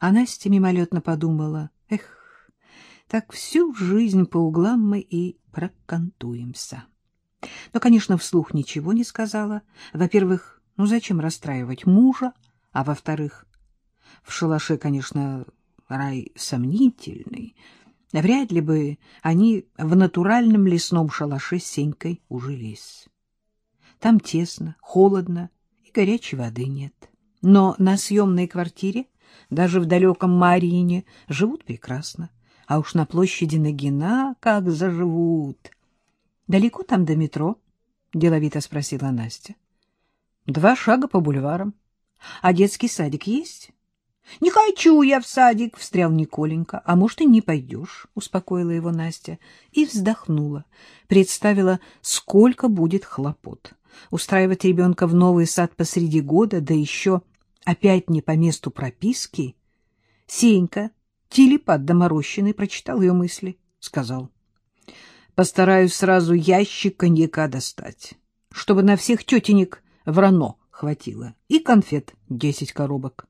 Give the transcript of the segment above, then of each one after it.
А Настя мимолетно подумала, эх, так всю жизнь по углам мы и прокантуемся. Но, конечно, вслух ничего не сказала. Во-первых, ну зачем расстраивать мужа? А во-вторых, в шалаше, конечно, рай сомнительный. Вряд ли бы они в натуральном лесном шалаше с Сенькой ужились. Там тесно, холодно и горячей воды нет. Но на съемной квартире, даже в далеком Мариине, живут прекрасно. А уж на площади Нагина как заживут. — Далеко там до метро? — деловито спросила Настя. — Два шага по бульварам. — А детский садик есть? — Не хочу я в садик, — встрял Николенька. — А может, и не пойдешь, — успокоила его Настя. И вздохнула, представила, сколько будет хлопот. Устраивать ребенка в новый сад посреди года, да еще опять не по месту прописки. Сенька, телепат доморощенный, прочитал ее мысли, сказал. — Постараюсь сразу ящик коньяка достать, чтобы на всех тетенек врано хватило, и конфет десять коробок.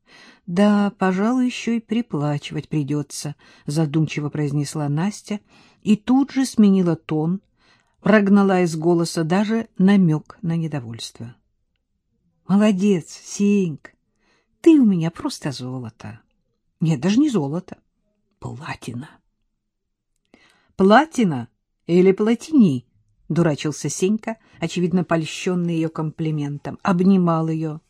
— Да, пожалуй, еще и приплачивать придется, — задумчиво произнесла Настя и тут же сменила тон, прогнала из голоса даже намек на недовольство. — Молодец, Сеньк, ты у меня просто золото. Нет, даже не золото, платина. — Платина или платини? — дурачился Сенька, очевидно польщенный ее комплиментом, обнимал ее.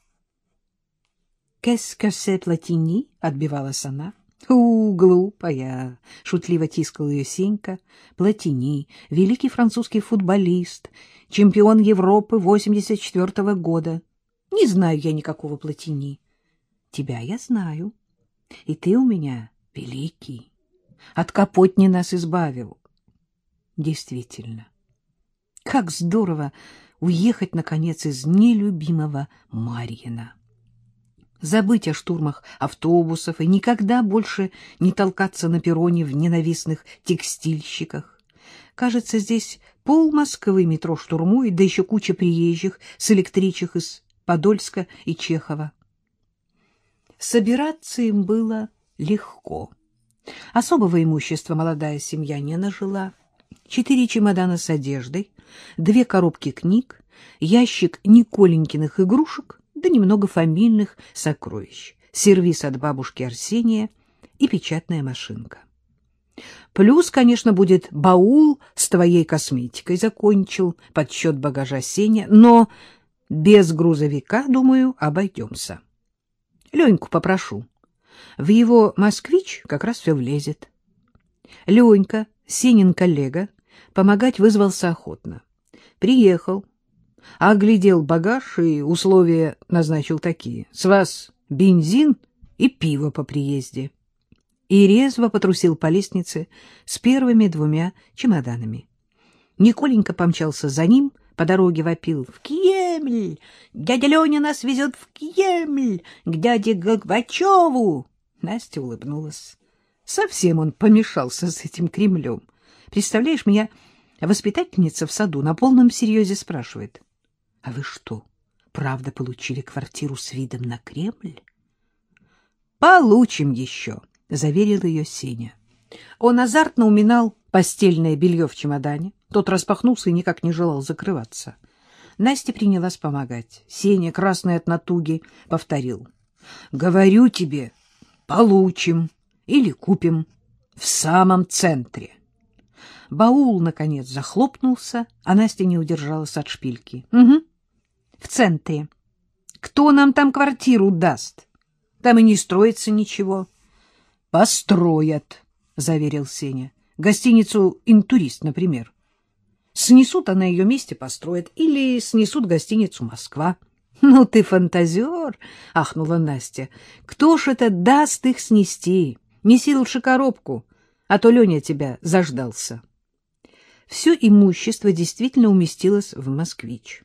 — c'est платини? — отбивалась она. — У, глупая! — шутливо тискал ее Сенька. — Платини, великий французский футболист, чемпион Европы 84-го года. Не знаю я никакого Платини. Тебя я знаю. И ты у меня великий. От Капотни нас избавил. Действительно, как здорово уехать, наконец, из нелюбимого Марьина. Забыть о штурмах автобусов и никогда больше не толкаться на перроне в ненавистных текстильщиках. Кажется, здесь пол Москвы метро штурмует, да еще куча приезжих с электричек из Подольска и Чехова. Собираться им было легко. Особого имущества молодая семья не нажила. Четыре чемодана с одеждой, две коробки книг, ящик Николенькиных игрушек, да немного фамильных сокровищ, сервиз от бабушки Арсения и печатная машинка. Плюс, конечно, будет баул с твоей косметикой, закончил подсчет багажа Сеня, но без грузовика, думаю, обойдемся. Леньку попрошу. В его «Москвич» как раз все влезет. Ленька, Сенин коллега, помогать вызвался охотно. Приехал, оглядел багаж и условия назначил такие. С вас бензин и пиво по приезде. И резво потрусил по лестнице с первыми двумя чемоданами. Николенька помчался за ним, по дороге вопил «В Кемль! Дядя Леня нас везет в Кемль! К дяде Горбачеву!» Настя улыбнулась. Совсем он помешался с этим Кремлем. Представляешь, меня воспитательница в саду на полном серьезе спрашивает. — А вы что, правда получили квартиру с видом на Кремль? — Получим еще, — заверил ее Сеня. Он азартно уминал постельное белье в чемодане. Тот распахнулся и никак не желал закрываться. Настя принялась помогать. Сеня, красный от натуги, повторил. — Говорю тебе, получим или купим в самом центре. Баул, наконец, захлопнулся, а Настя не удержалась от шпильки. — Угу, в центре. Кто нам там квартиру даст? Там и не строится ничего. — Построят, — заверил Сеня. — Гостиницу «Интурист», например. Снесут, а на ее месте построят. Или снесут гостиницу «Москва». — Ну ты фантазер! — ахнула Настя. — Кто ж это даст их снести? Неси лучше коробку, а то Леня тебя заждался. Все имущество действительно уместилось в «Москвич».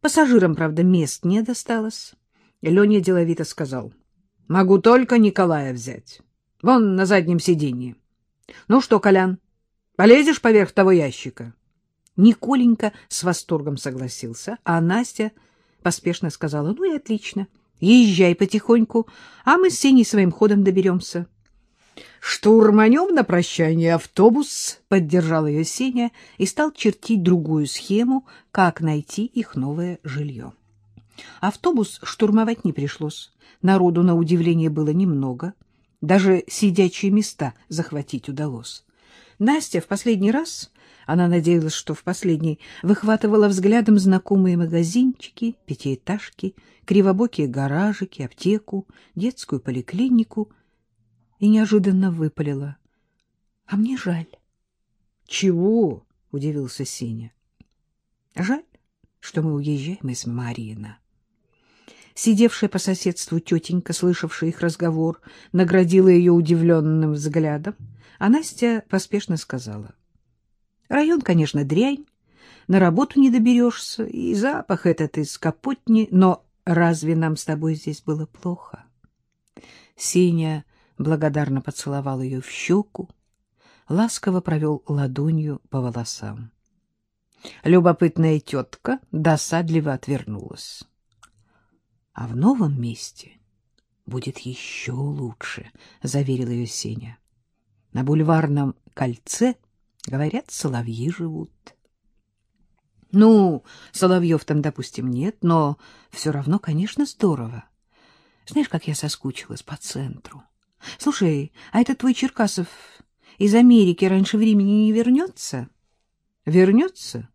Пассажирам, правда, мест не досталось. Леня деловито сказал. — Могу только Николая взять. Вон на заднем сиденье. — Ну что, Колян, полезешь поверх того ящика? Николенька с восторгом согласился, а Настя поспешно сказала, ну и отлично, Езжай потихоньку, а мы с Сеней своим ходом доберемся. Штурманем на прощание автобус, — поддержал ее Сеня и стал чертить другую схему, как найти их новое жилье. Автобус штурмовать не пришлось. Народу, на удивление, было немного. Даже сидячие места захватить удалось. Настя в последний раз, она надеялась, что в последний, выхватывала взглядом знакомые магазинчики, пятиэтажки, кривобокие гаражики, аптеку, детскую поликлинику и неожиданно выпалила. — А мне жаль. — Чего? — удивился Сеня. — Жаль, что мы уезжаем из Марина. Сидевшая по соседству тетенька, слышавшая их разговор, наградила ее удивленным взглядом, а Настя поспешно сказала. — Район, конечно, дрянь, на работу не доберешься, и запах этот из капотни, но разве нам с тобой здесь было плохо? Синя благодарно поцеловал ее в щеку, ласково провел ладонью по волосам. Любопытная тетка досадливо отвернулась. — А в новом месте будет еще лучше, — заверил ее Сеня. — На бульварном кольце, говорят, соловьи живут. — Ну, соловьев там, допустим, нет, но все равно, конечно, здорово. Знаешь, как я соскучилась по центру? — Слушай, а этот твой Черкасов из Америки раньше времени не вернется? — Вернется?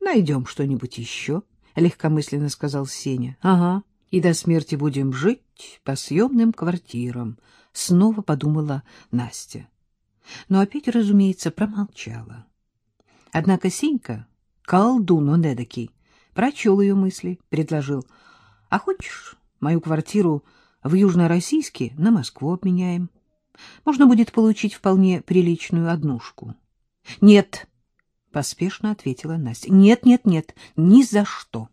Найдем что-нибудь еще, — легкомысленно сказал Сеня. — Ага, и до смерти будем жить по съемным квартирам, — снова подумала Настя. Но опять, разумеется, промолчала. Однако Сенька, колдун он эдакий, прочел ее мысли, предложил. — А хочешь мою квартиру в Южно-Российске на Москву обменяем. Можно будет получить вполне приличную однушку. — Нет, — поспешно ответила Настя. — Нет, нет, нет, ни за что.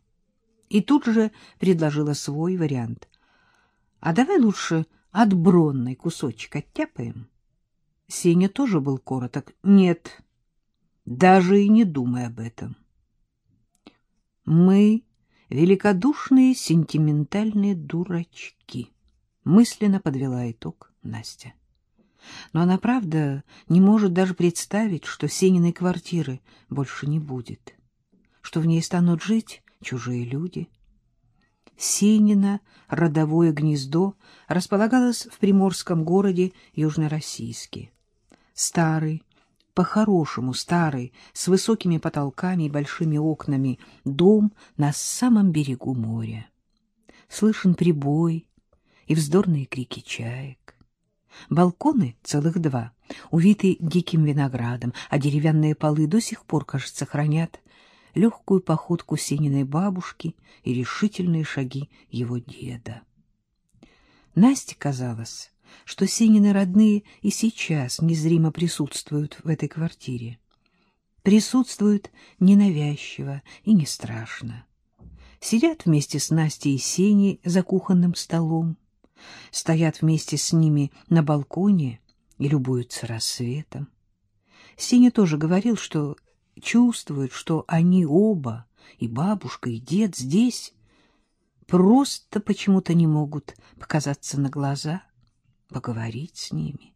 И тут же предложила свой вариант. — А давай лучше от Бронной кусочек оттяпаем. Сеня тоже был короток. — Нет, даже и не думай об этом. Мы великодушные сентиментальные дурачки мысленно подвела итог Настя. Но она, правда, не может даже представить, что Сениной квартиры больше не будет, что в ней станут жить чужие люди. Сенина родовое гнездо располагалось в приморском городе Южно-Российске. Старый, по-хорошему старый, с высокими потолками и большими окнами, дом на самом берегу моря. Слышен прибой, и вздорные крики чаек. Балконы целых два, увиты диким виноградом, а деревянные полы до сих пор, кажется, хранят легкую походку Сениной бабушки и решительные шаги его деда. Насте казалось, что Сенины родные и сейчас незримо присутствуют в этой квартире. Присутствуют ненавязчиво и не страшно. Сидят вместе с Настей и Сеней за кухонным столом, стоят вместе с ними на балконе и любуются рассветом. Сеня тоже говорил, что чувствует, что они оба, и бабушка, и дед здесь, просто почему-то не могут показаться на глаза, поговорить с ними.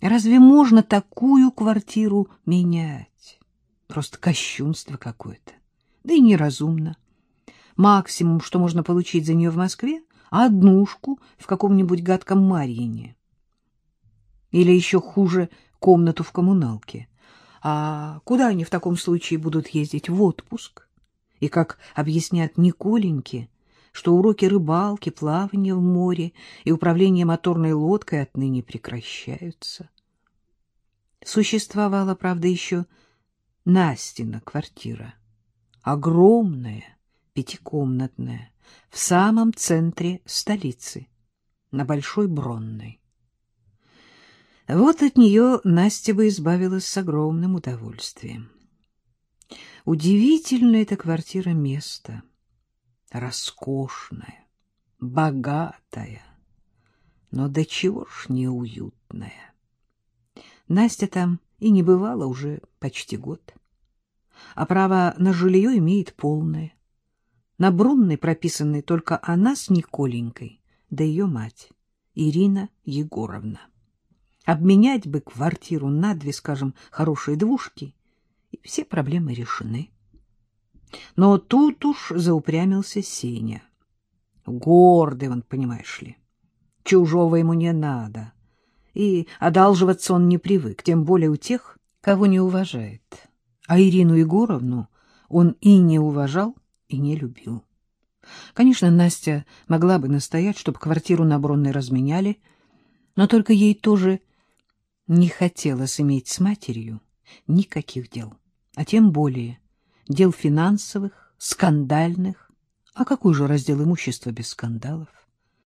Разве можно такую квартиру менять? Просто кощунство какое-то. Да и неразумно. Максимум, что можно получить за нее в Москве, однушку в каком-нибудь гадком Марьине. Или еще хуже, комнату в коммуналке. А куда они в таком случае будут ездить? В отпуск? И как объяснят Николеньки, что уроки рыбалки, плавания в море и управление моторной лодкой отныне прекращаются. Существовала, правда, еще Настина квартира. Огромная, пятикомнатная, в самом центре столицы, на Большой Бронной. Вот от нее Настя бы избавилась с огромным удовольствием. Удивительная эта квартира место, роскошная, богатая, но до чего ж неуютная. Настя там и не бывала уже почти год, а право на жилье имеет полное. На Брунной прописаны только она с Николенькой, да ее мать, Ирина Егоровна. Обменять бы квартиру на две, скажем, хорошие двушки, и все проблемы решены. Но тут уж заупрямился Сеня. Гордый он, понимаешь ли. Чужого ему не надо. И одалживаться он не привык, тем более у тех, кого не уважает. А Ирину Егоровну он и не уважал, и не любил. Конечно, Настя могла бы настоять, чтобы квартиру на Бронной разменяли, но только ей тоже не хотелось иметь с матерью никаких дел, а тем более дел финансовых, скандальных. А какой же раздел имущества без скандалов?